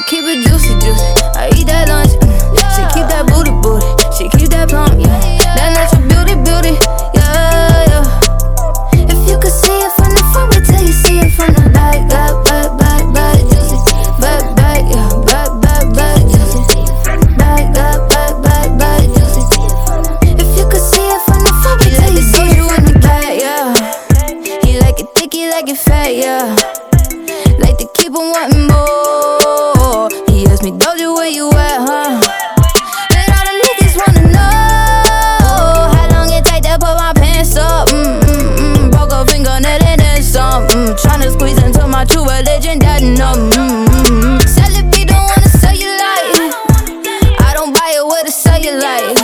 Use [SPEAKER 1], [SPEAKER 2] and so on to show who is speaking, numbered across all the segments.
[SPEAKER 1] keep it juicy, juicy. I eat that lunch. mm. She keep that booty, booty. She keep that plump, yeah. That natural beauty, beauty, yeah, yeah. If you could see it from the front, wait till you see it from the back. Back, back, back, back, juicy. Back, back, yeah. Back, back, back, juicy. Back, back, back, back, back, juicy. If you could see it from the front, wait till you see it from the back, yeah. He like it thick, he like it fat, yeah. Like to keep on wanting more. Me, Doja, where you at, huh? And all the niggas wanna know how long it take to put my pants up. Mm mm mm. Broke a fingernail and then some. Mm. Tryna squeeze into my true religion, that no. Mm mm. Sell it, be don't wanna sell you like. I don't buy it with a cellulite.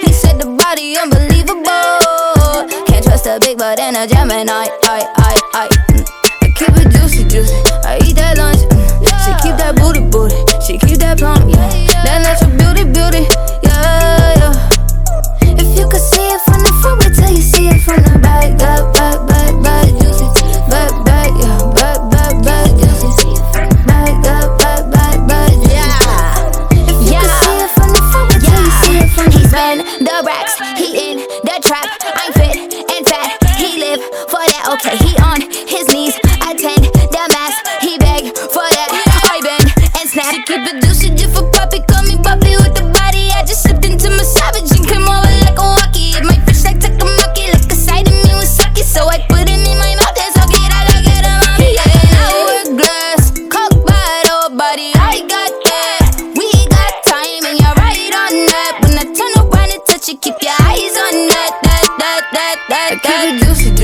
[SPEAKER 1] He said the body unbelievable. Can't trust a big butt and a Gemini. I, I, I. mm. I keep it juicy, juicy. The
[SPEAKER 2] racks,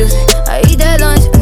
[SPEAKER 1] it juicy, juicy. I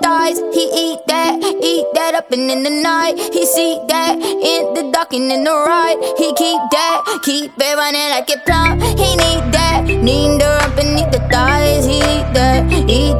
[SPEAKER 2] thighs. He eat that, eat that up and in the night. He see that in the dark and in the ride. He keep that, keep it running like it plump. He need that, need the and need the thighs. He eat that, eat